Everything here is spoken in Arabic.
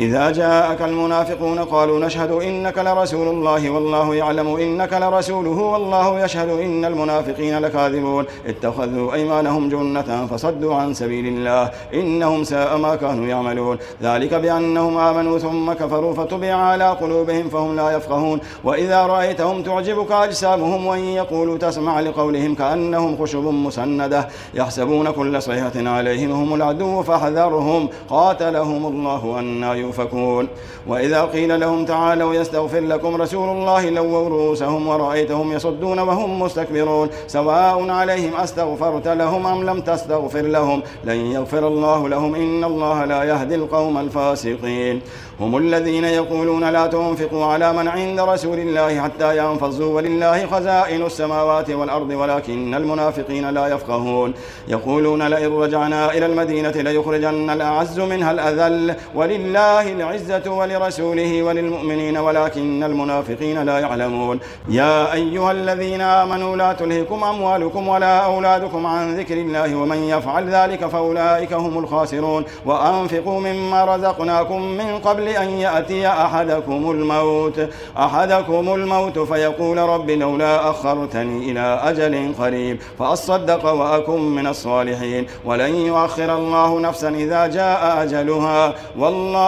إذا جاءك المنافقون قالوا نشهد إنك لرسول الله والله يعلم إنك لرسوله والله يشهد إن المنافقين لكاذبون. اتخذوا أيمانهم جنة فصدوا عن سبيل الله. إنهم ساء ما كانوا يعملون. ذلك بأنهم آمنوا ثم كفروا فطبع على قلوبهم فهم لا يفقهون. وإذا رأيتهم تعجبك أجسامهم وإن يقولوا تسمع لقولهم كأنهم خشب مسندة. يحسبون كل صيحة عليهم هم العدو فاحذرهم. قاتلهم الله أن يؤفكون. وإذا قيل لهم تعالوا يستغفر لكم رسول الله لووا رؤوسهم ورأيتهم يصدون وهم مستكبرون. سواء عليهم أستغفرت لهم أم لم تستغفر لهم. لن يغفر الله لهم. إن الله لا يهدي القوم الفاسقين. هم الذين يقولون لا تنفقوا على من عند رسول الله حتى ينفضوا ولله خزائن السماوات والأرض ولكن المنافقين لا يفقهون. يقولون لئن رجعنا إلى المدينة ليخرجن الأعز منها الأذل. ولله العزة ولرسوله وللمؤمنين ولكن المنافقين لا يعلمون. يا أيها الذين آمنوا لا تلهكم أموالكم ولا أولادكم عن ذكر الله ومن يفعل ذلك فأولئك هم الخاسرون. وأنفقوا مما رزقناكم من قبل أن يأتي أحدكم الموت. أحدكم الموت فيقول رب لولا أخرتني إلى أجل قريب فأصدق وأكن من الصالحين. ولن يؤخر الله نفسا إذا جاء أجلها.